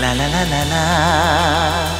La la la la la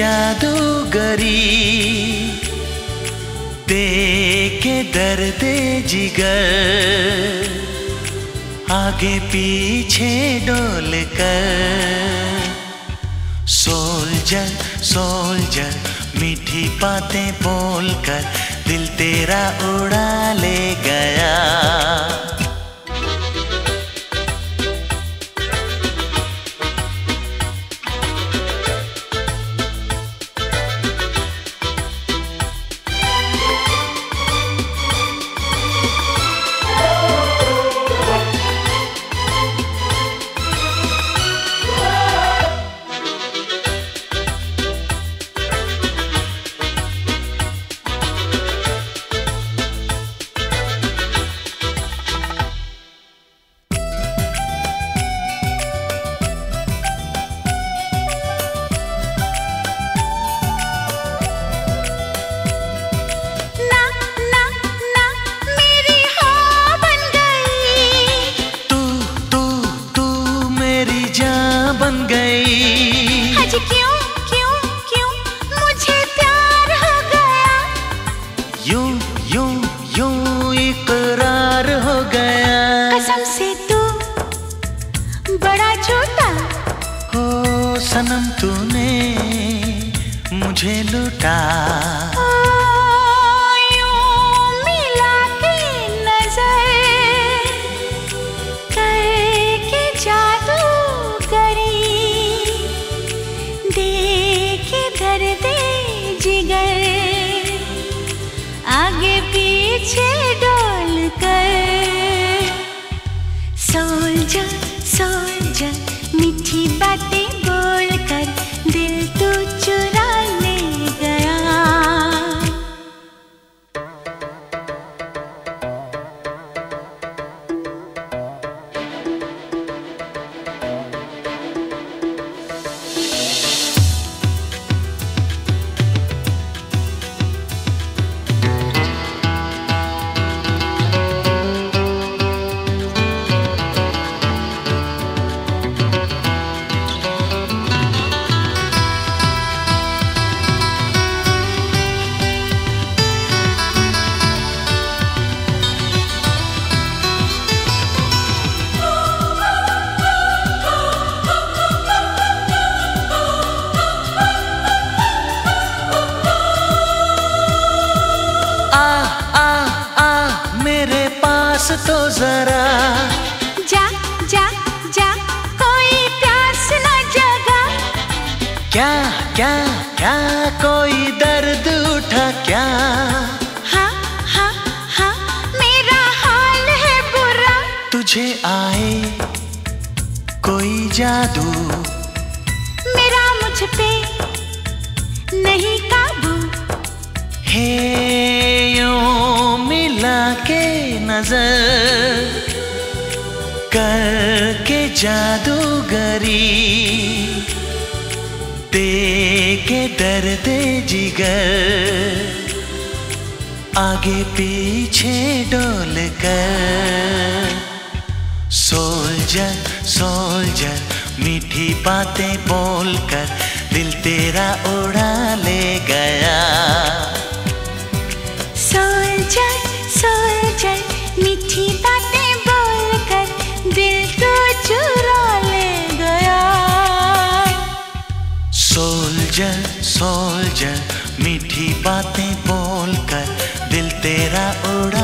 जादूगरी देखे दर्द जिगर। आगे पीछे डोल कर। सोल्जर सोल्जर, मीठी बातें बोल कर दिल तेरा उड़ा ले गया। क्यों क्यों क्यों मुझे प्यार हो गया? यूँ यूँ यूँ इकरार हो गया। कसम से तू बड़ा झूठा। हो सनम तूने मुझे लुटा। देखे दे जिगर। आगे पीछे पास तो जरा। जा जा जा कोई प्यास न जगा। क्या क्या क्या कोई दर्द उठा क्या? हाँ हाँ हाँ मेरा हाल है बुरा। तुझे आए कोई जादू। मेरा मुझ पे नहीं काबू। हे नज़र करके जादूगरी देख के दर्द जिगर आगे पीछे डोल कर सोल्जर सोल्जर, मीठी बातें बोलकर दिल तेरा उड़ा ले गया। सोल्जर मीठी बातें बोलकर दिल तेरा उड़ा